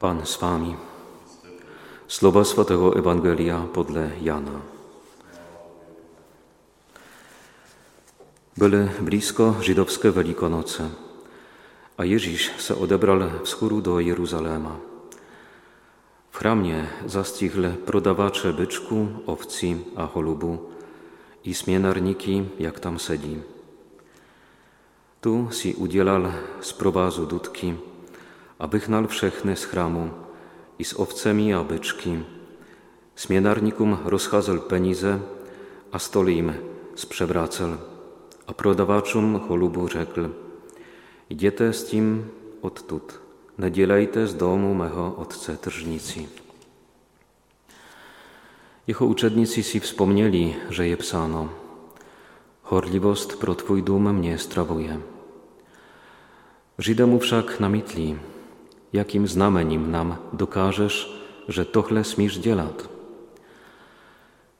Pan z Wami. Słowa Świętego Ewangelia podle Jana. Były blisko żydowskie Wielkonoce, a Jezus se odebrał wschóru do Jeruzalema. W chramie zastihl prodawacze byczku, owci a cholubu i smienarniki, jak tam sedzi. Tu si udzielal z prowazu dudki, a wychnal wszechny z chramu i z owcemi a byczki. Smienarnikum rozchazal penize, a stoli im sprzewracel, a prodawaczom cholubu rzekł Idziete z tym odtut, nie dzielejte z domu mego otce tržnici. Jeho uczednicy si wspomnieli, że je psano. Horliwost pro Twój dum mnie strawuje. Żydę mu wszak namitli, jakim znameniem nam dokażesz, że tochle smisz dzielat.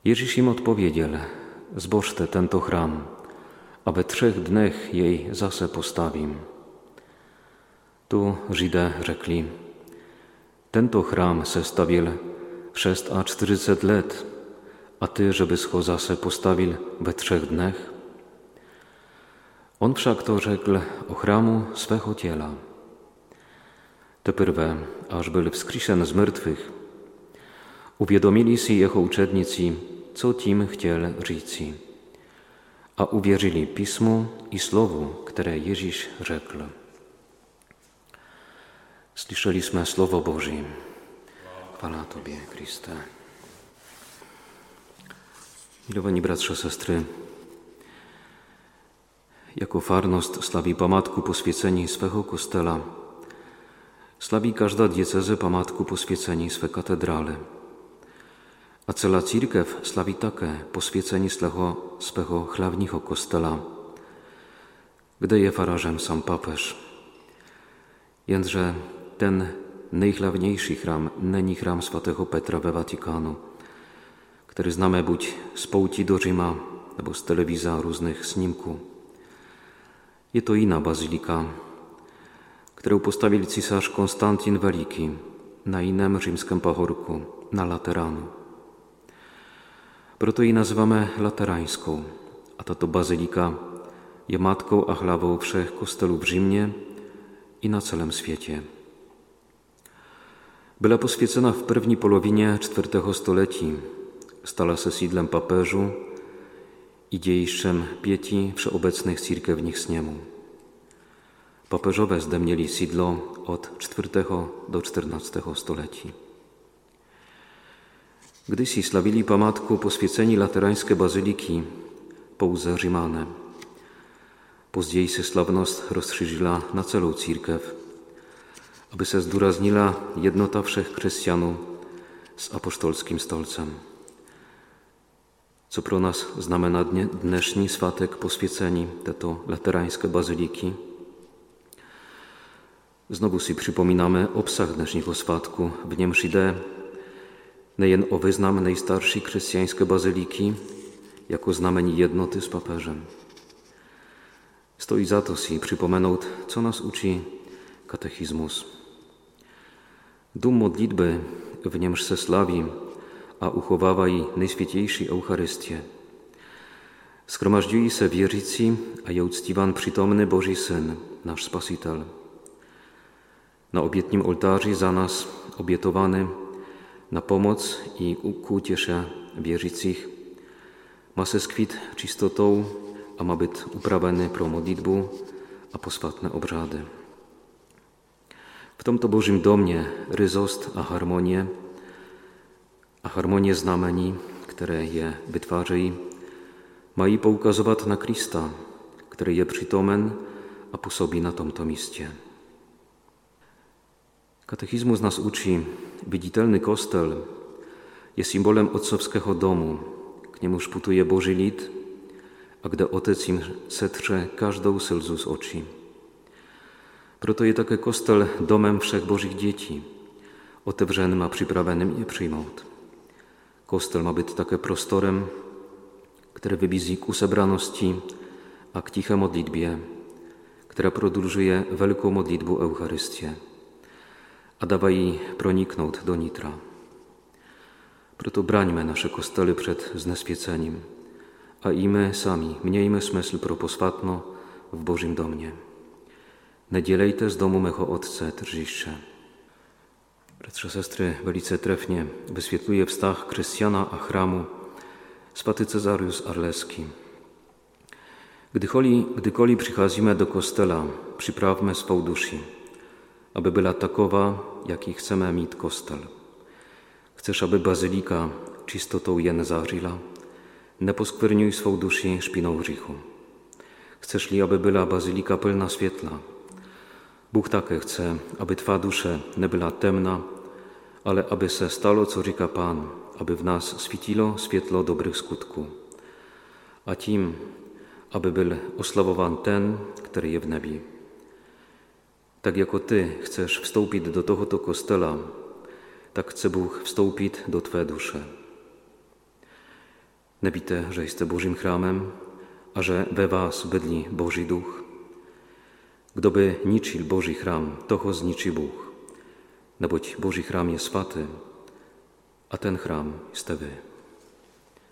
Jezus im odpowiedział, zbożte tento chram, a trzech dnech jej zase postawim. Tu Żydę rzekli, tento chram se a czteryset let, a ty, żeby scho zase postawił we trzech dnech? On wszak to rzekł o chramu swego ciela. Teprve, aż był wskrzeszony z martwych, uwiadomili si jego uczednicy, co tym chciał říci, a uwierzyli Pismu i Słowu, które Jezus rzekł. Słyszeliśmy Słowo Boże. Chwala Tobie, Chryste. Milowani bratrze, sestry, jako farnost slawi památku poswieceni swego kostela, slawi każda diecezę památku poswieceni swe katedrale. A cela církev slawi také poswieceni swego, swego chlawnicho kostela, gdy je farażem sam papeż. Jędrze ten najchlawniejszy chram není chram svatého Petra we Watykanu, który znamy być z pouti do Rzyma albo z telewiza różnych snimków. Je to inna bazylika, którą postawił cesarz Konstantin Wielki na innym rzymskim pachorku, na Lateranu. Proto i nazywamy laterańską, a to to bazylika je matką a wszech kostelów w Rzymie i na całym świecie. Była poswiecona w pierwszej polowinie IV stuleci, stala się sidlem papeżu i dziejszczem pieci wszeobecnych cirkewnych sniemu. Papeżowe zdemnieli sidlo od IV do XIV stuleci. Gdy si slawili památku poswieceni laterańskie bazyliki. Později se slavnost rozszerzyła na celą církev, aby se zduraznila jednota všech křesťanů z apostolským stolcem. Co pro nas znamená dnešní swatek poswieceni, této laterańskie bazyliki? Znowu si przypominamy obsah dnešního swatku. W niem idę nejen o wyznam najstarszej chrześcijańskiej bazyliki, jako znameni jednoty z papeżem. Stoi za to si co nas uczy katechizmus. Dum modlitby w niemż se a uchowawaj najświętejszy Eucharystię. Skromażdziui se wierzyci, a je uctiwan przytomny Boży Syn, nasz Spasitel. Na obietnim ołtarzu za nas obietowany na pomoc i ku uciesze wierzycich ma se skwit czystotą, a ma być uprawiony pro modlitbu, a poswatne obrady. W tomto Bożym domie ryzost a harmonię, a harmonię znameni, które je wytwarzají, mají poukazować na Krista, który je przytomen a působí na tomto místě. Katechizmus nas uczy, widzitelny kostel jest symbolem ojcowskiego domu, k niemu szputuje Boży lid, a gdy Otec im setrze każdą selzu z oczy. Proto je také kostel domem všech božích dětí, otevřeným a připraveným je přijmout. Kostel má být také prostorem, které wybízí k usebranosti a k tiché modlitbě, która prodłużuje wielką modlitwę Eucharystię. A dawaj proniknąć do nitra. Proto braňme nasze kostely przed zneswieceniem, a i my sami mniejmy smysl pro poswatno w Bożym domnie. Nie dzielejte z domu mego Otce trziszcze. Bratrze, sestry, velice trefnie wyświetluje wstach Krystiana a chramu swaty Cezarius Arleski. Gdy koli, gdy koli przychadzimy do kostela, przyprawmy swą duszy, aby była takowa, jaki chcemy mieć kostel. Chcesz, aby bazylika czystotą jen zażyla, nie poskwerniuj swą duszy szpiną grzechu. Chcesz li, aby była bazylika pełna świetla, Bóg takie chce, aby Twa dusza nie była temna, ale aby se stalo, co rzeka Pan, aby w nas świeciło świetlo dobrych skutków. A tym, aby był osławowany ten, który jest w niebie. Tak jako Ty chcesz wstąpić do tohoto kostela, tak chce Bóg wstąpić do Twe dusze. Nie bite, że jesteś Bożym chramem, a że we Was bydli Boży Duch, Gdyby ničil Boží chrám, toho zničí Bůh. Neboť Boží chrám je svatý a ten chrám jste vy.